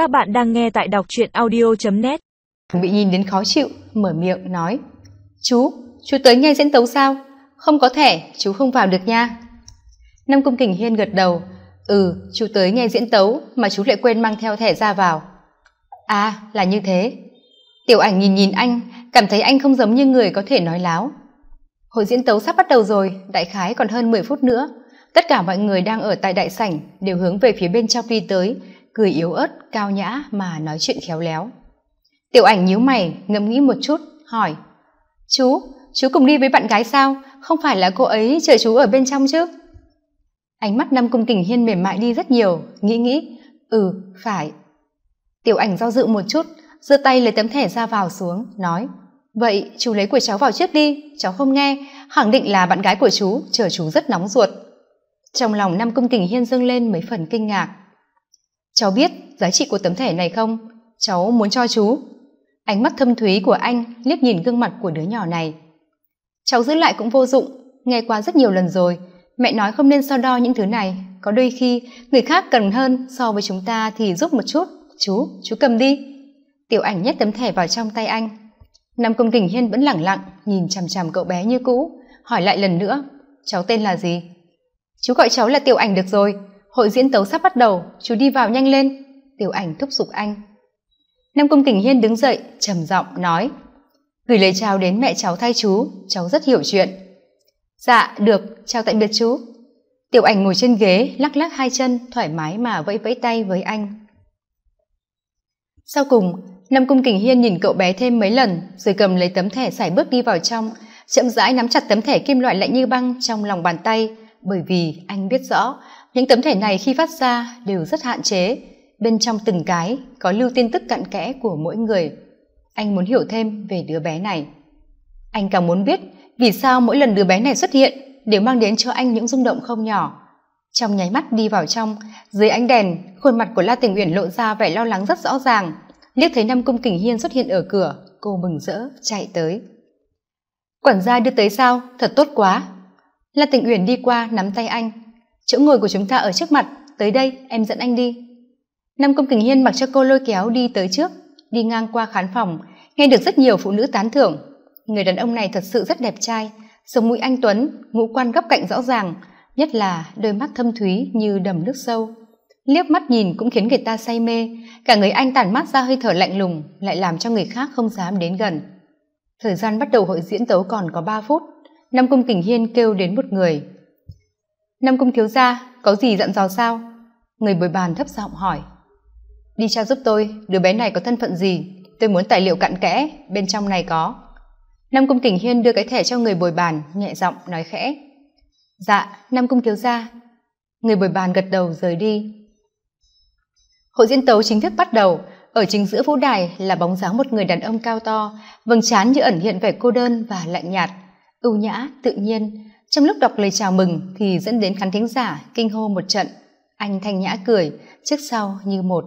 Các bạn đang nghe tại đọc truyện audio.net Bị nhìn đến khó chịu, mở miệng nói Chú, chú tới nghe diễn tấu sao? Không có thẻ, chú không vào được nha. Nam Cung Kình Hiên gật đầu Ừ, chú tới nghe diễn tấu mà chú lại quên mang theo thẻ ra vào. À, là như thế. Tiểu ảnh nhìn nhìn anh, cảm thấy anh không giống như người có thể nói láo. Hội diễn tấu sắp bắt đầu rồi, đại khái còn hơn 10 phút nữa. Tất cả mọi người đang ở tại đại sảnh đều hướng về phía bên trong đi tới, cười yếu ớt, cao nhã mà nói chuyện khéo léo. Tiểu ảnh nhíu mày, ngẫm nghĩ một chút, hỏi. Chú, chú cùng đi với bạn gái sao? Không phải là cô ấy chờ chú ở bên trong chứ? Ánh mắt năm Cung Kình Hiên mềm mại đi rất nhiều, nghĩ nghĩ. Ừ, phải. Tiểu ảnh do dự một chút, giơ tay lấy tấm thẻ ra vào xuống, nói. Vậy chú lấy của cháu vào trước đi, cháu không nghe, khẳng định là bạn gái của chú, chờ chú rất nóng ruột. Trong lòng năm Cung Kình Hiên dâng lên mấy phần kinh ngạc. Cháu biết giá trị của tấm thẻ này không? Cháu muốn cho chú. Ánh mắt thâm thúy của anh liếc nhìn gương mặt của đứa nhỏ này. Cháu giữ lại cũng vô dụng, nghe qua rất nhiều lần rồi. Mẹ nói không nên so đo những thứ này, có đôi khi người khác cần hơn so với chúng ta thì giúp một chút. Chú, chú cầm đi. Tiểu ảnh nhét tấm thẻ vào trong tay anh. Nam Công Kình Hiên vẫn lẳng lặng, nhìn chằm chằm cậu bé như cũ, hỏi lại lần nữa, cháu tên là gì? Chú gọi cháu là Tiểu ảnh được rồi, hội diễn tấu sắp bắt đầu, chú đi vào nhanh lên. Tiểu ảnh thúc giục anh. Nam Công Kình Hiên đứng dậy, trầm giọng nói, gửi lời chào đến mẹ cháu thay chú, cháu rất hiểu chuyện. Dạ, được, chào tạm biệt chú. Tiểu ảnh ngồi trên ghế, lắc lắc hai chân, thoải mái mà vẫy vẫy tay với anh. Sau cùng, Nam Cung Kình Hiên nhìn cậu bé thêm mấy lần, rồi cầm lấy tấm thẻ sải bước đi vào trong, chậm rãi nắm chặt tấm thẻ kim loại lạnh như băng trong lòng bàn tay, bởi vì anh biết rõ, những tấm thẻ này khi phát ra đều rất hạn chế, bên trong từng cái có lưu tin tức cặn kẽ của mỗi người. Anh muốn hiểu thêm về đứa bé này. Anh càng muốn biết vì sao mỗi lần đứa bé này xuất hiện đều mang đến cho anh những rung động không nhỏ. Trong nháy mắt đi vào trong, dưới ánh đèn, khuôn mặt của La Tình Uyển lộ ra vẻ lo lắng rất rõ ràng, liếc thấy năm cung kình hiên xuất hiện ở cửa cô mừng rỡ chạy tới quản gia đưa tới sao thật tốt quá la tình uyển đi qua, nắm tay anh. Chỗ ngồi của chúng ta ở trước mặt. Tới đây, em dẫn anh đi. Năm công kình hiên mặc cho cô lôi kéo đi tới trước, đi ngang qua khán phòng, nghe được rất nhiều phụ nữ tán thưởng. Người đàn ông này thật sự rất đẹp trai, sống mũi anh tuấn, ngũ quan góc cạnh rõ ràng, nhất là đôi mắt thâm thúy như đầm nước sâu. Liếc mắt nhìn cũng khiến người ta say mê, cả người anh tản mắt ra hơi thở lạnh lùng, lại làm cho người khác không dám đến gần. Thời gian bắt đầu hội diễn tấu còn có ba phút nam cung kình hiên kêu đến một người. Nam cung thiếu gia, có gì dặn dò sao? Người bồi bàn thấp giọng hỏi. Đi tra giúp tôi, đứa bé này có thân phận gì? Tôi muốn tài liệu cặn kẽ, bên trong này có. Nam cung kình hiên đưa cái thẻ cho người bồi bàn, nhẹ giọng nói khẽ. Dạ nam cung thiếu gia. Người bồi bàn gật đầu rời đi. Hội diễn tấu chính thức bắt đầu. Ở chính giữa vũ đài là bóng dáng một người đàn ông cao to, vầng trán như ẩn hiện vẻ cô đơn và lạnh nhạt ưu nhã tự nhiên. Trong lúc đọc lời chào mừng thì dẫn đến khán thính giả kinh hô một trận. Anh thanh nhã cười trước sau như một.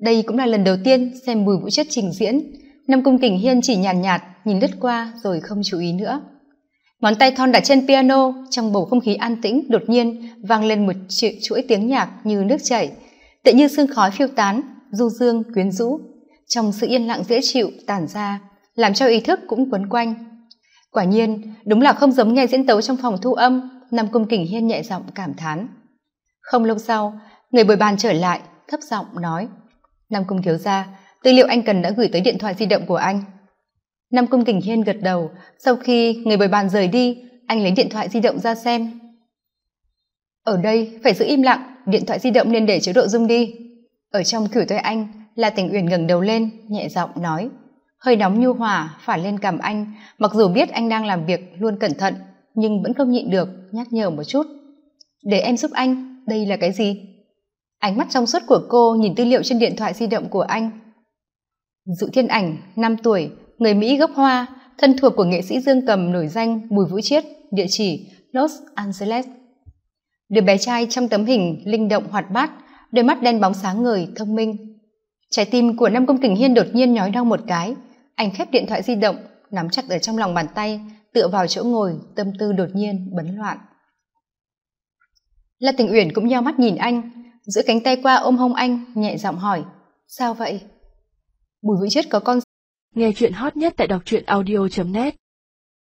Đây cũng là lần đầu tiên xem bùi vũ chất trình diễn. Nam cung kình hiên chỉ nhàn nhạt, nhạt nhìn lướt qua rồi không chú ý nữa. Ngón tay thon đặt trên piano trong bầu không khí an tĩnh đột nhiên vang lên một chuỗi tiếng nhạc như nước chảy. Tựa như sương khói phiêu tán du dương quyến rũ. Trong sự yên lặng dễ chịu tản ra làm cho ý thức cũng quấn quanh quả nhiên, đúng là không giống nghe diễn tấu trong phòng thu âm, nam cung kình hiên nhẹ giọng cảm thán. Không lâu sau, người bồi bàn trở lại, thấp giọng nói, nam cung thiếu gia, tư liệu anh cần đã gửi tới điện thoại di động của anh. Nam cung kình hiên gật đầu, sau khi người bồi bàn rời đi, anh lấy điện thoại di động ra xem. Ở đây, phải giữ im lặng, điện thoại di động nên để chế độ rung đi. Ở trong cửu tôi anh là tình uyển ngẩng đầu lên, nhẹ giọng nói hơi nóng nhu hòa, phả lên cằm anh. Mặc dù biết anh đang làm việc luôn cẩn thận, nhưng vẫn không nhịn được, nhắc nhở một chút. Để em giúp anh, đây là cái gì? Ánh mắt trong suốt của cô nhìn tư liệu trên điện thoại di động của anh. Dụ thiên ảnh, năm tuổi, người mỹ gốc hoa, thân thuộc của nghệ sĩ dương cầm nổi danh bùi vũ chiết, địa chỉ los angeles. Đứa bé trai trong tấm hình linh động hoạt bát, đôi mắt đen bóng sáng ngời, thông minh. Trái tim của nam công kình hiên đột nhiên nhói đau một cái anh khép điện thoại di động, nắm chặt ở trong lòng bàn tay, tựa vào chỗ ngồi, tâm tư đột nhiên bấn loạn. La tình uyển cũng nheo mắt nhìn anh giữ cánh tay qua ôm hông anh, nhẹ giọng hỏi, sao vậy? Bùi vĩ chết có con nghe chuyện hot nhất tại đọc truyện audio net.